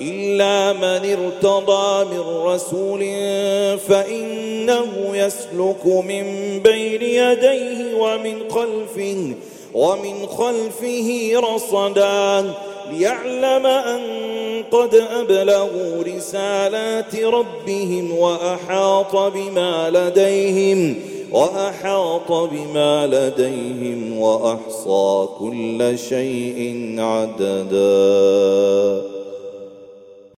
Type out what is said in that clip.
إلا من ارتضى من رسول فإنه يسلك من بين يديه ومن خلفه ومن خلفه رصدا ليعلم أن قد أبلغوا رسالات ربهم وأحاط بما لديهم وأحاط بما لديهم وأحصى كل شيء عددا